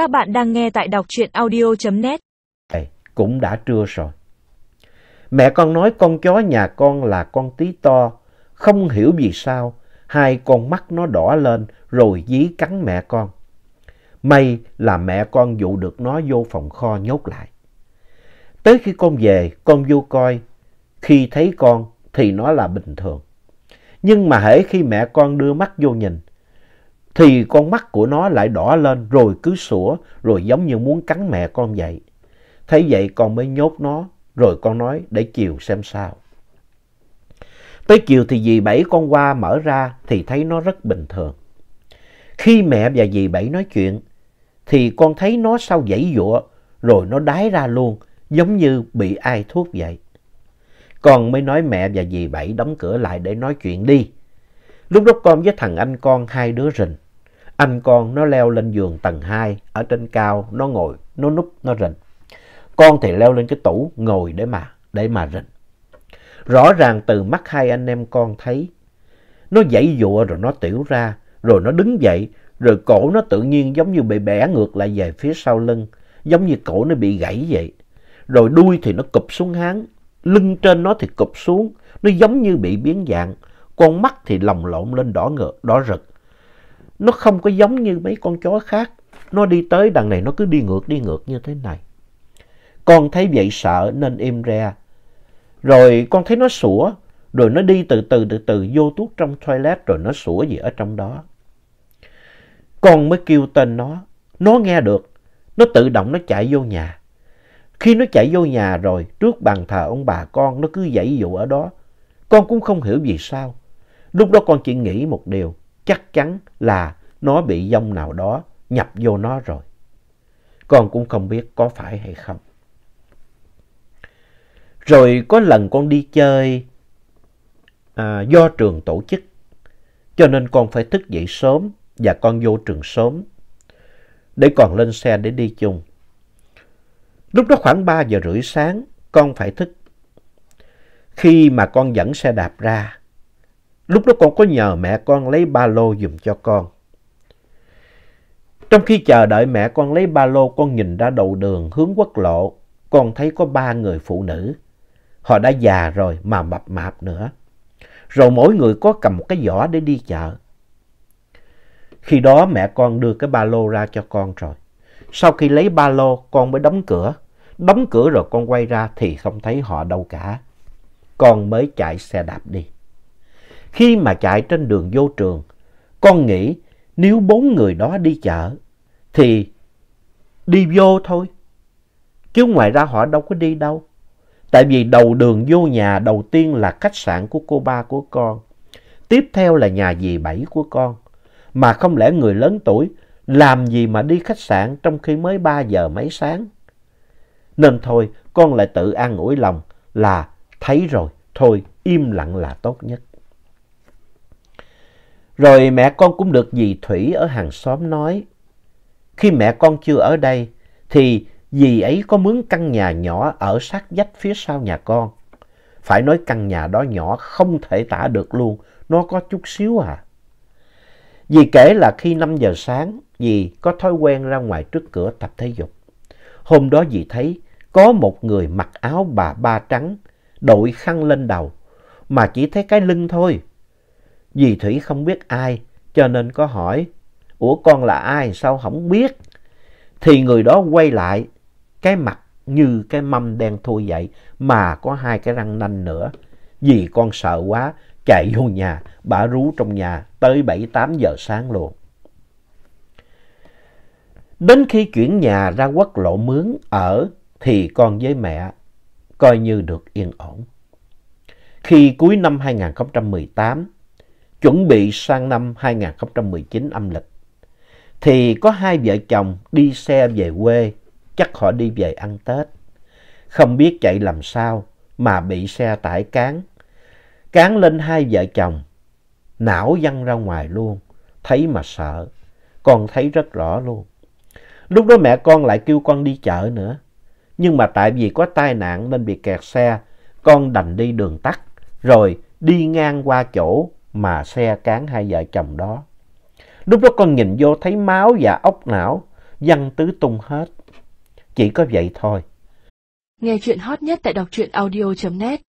Các bạn đang nghe tại đọc truyện audio.net. Cũng đã trưa rồi. Mẹ con nói con chó nhà con là con tí to, không hiểu vì sao hai con mắt nó đỏ lên rồi dí cắn mẹ con. May là mẹ con dụ được nó vô phòng kho nhốt lại. Tới khi con về, con vô coi, khi thấy con thì nó là bình thường. Nhưng mà hễ khi mẹ con đưa mắt vô nhìn, thì con mắt của nó lại đỏ lên, rồi cứ sủa, rồi giống như muốn cắn mẹ con vậy. Thấy vậy con mới nhốt nó, rồi con nói để chiều xem sao. Tới chiều thì dì Bảy con qua mở ra thì thấy nó rất bình thường. Khi mẹ và dì Bảy nói chuyện, thì con thấy nó sau dãy dụa rồi nó đái ra luôn, giống như bị ai thuốc vậy. Con mới nói mẹ và dì Bảy đóng cửa lại để nói chuyện đi. Lúc đó con với thằng anh con, hai đứa rình. Anh con nó leo lên giường tầng 2, ở trên cao, nó ngồi, nó núp, nó rình. Con thì leo lên cái tủ, ngồi để mà, để mà rình. Rõ ràng từ mắt hai anh em con thấy, nó dãy dụa rồi nó tiểu ra, rồi nó đứng dậy, rồi cổ nó tự nhiên giống như bị bẻ ngược lại về phía sau lưng, giống như cổ nó bị gãy vậy. Rồi đuôi thì nó cụp xuống háng, lưng trên nó thì cụp xuống, nó giống như bị biến dạng, con mắt thì lồng lộn lên đỏ ngược, đỏ rực. Nó không có giống như mấy con chó khác. Nó đi tới đằng này nó cứ đi ngược đi ngược như thế này. Con thấy vậy sợ nên im re. Rồi con thấy nó sủa. Rồi nó đi từ từ từ từ vô tuốt trong toilet rồi nó sủa gì ở trong đó. Con mới kêu tên nó. Nó nghe được. Nó tự động nó chạy vô nhà. Khi nó chạy vô nhà rồi trước bàn thờ ông bà con nó cứ dãy dụ ở đó. Con cũng không hiểu vì sao. Lúc đó con chỉ nghĩ một điều, chắc chắn là nó bị dông nào đó nhập vô nó rồi. Con cũng không biết có phải hay không. Rồi có lần con đi chơi à, do trường tổ chức, cho nên con phải thức dậy sớm và con vô trường sớm để còn lên xe để đi chung. Lúc đó khoảng 3 giờ rưỡi sáng, con phải thức. Khi mà con dẫn xe đạp ra, Lúc đó con có nhờ mẹ con lấy ba lô dùm cho con. Trong khi chờ đợi mẹ con lấy ba lô, con nhìn ra đầu đường hướng quốc lộ, con thấy có ba người phụ nữ. Họ đã già rồi mà mập mạp nữa. Rồi mỗi người có cầm một cái giỏ để đi chợ. Khi đó mẹ con đưa cái ba lô ra cho con rồi. Sau khi lấy ba lô, con mới đóng cửa. Đóng cửa rồi con quay ra thì không thấy họ đâu cả. Con mới chạy xe đạp đi. Khi mà chạy trên đường vô trường, con nghĩ nếu bốn người đó đi chợ thì đi vô thôi. Chứ ngoài ra họ đâu có đi đâu. Tại vì đầu đường vô nhà đầu tiên là khách sạn của cô ba của con. Tiếp theo là nhà dì bảy của con. Mà không lẽ người lớn tuổi làm gì mà đi khách sạn trong khi mới 3 giờ mấy sáng. Nên thôi con lại tự an ủi lòng là thấy rồi, thôi im lặng là tốt nhất. Rồi mẹ con cũng được dì Thủy ở hàng xóm nói. Khi mẹ con chưa ở đây, thì dì ấy có mướn căn nhà nhỏ ở sát vách phía sau nhà con. Phải nói căn nhà đó nhỏ không thể tả được luôn, nó có chút xíu à. Dì kể là khi 5 giờ sáng, dì có thói quen ra ngoài trước cửa tập thể dục. Hôm đó dì thấy có một người mặc áo bà ba trắng, đội khăn lên đầu, mà chỉ thấy cái lưng thôi. Dì Thủy không biết ai, cho nên có hỏi, Ủa con là ai sao không biết? Thì người đó quay lại, cái mặt như cái mâm đen thui vậy, mà có hai cái răng nanh nữa. Dì con sợ quá, chạy vô nhà, bà rú trong nhà tới 7-8 giờ sáng luôn. Đến khi chuyển nhà ra quốc lộ mướn ở thì con với mẹ coi như được yên ổn. Khi cuối năm 2018, chuẩn bị sang năm 2019 âm lịch, thì có hai vợ chồng đi xe về quê, chắc họ đi về ăn Tết. Không biết chạy làm sao mà bị xe tải cán. Cán lên hai vợ chồng, não văng ra ngoài luôn, thấy mà sợ, con thấy rất rõ luôn. Lúc đó mẹ con lại kêu con đi chợ nữa, nhưng mà tại vì có tai nạn nên bị kẹt xe, con đành đi đường tắt, rồi đi ngang qua chỗ mà xe cán hai vợ chồng đó. Lúc đó con nhìn vô thấy máu và ốc não, văng tứ tung hết. Chỉ có vậy thôi. Nghe chuyện hot nhất tại đọc truyện audio.net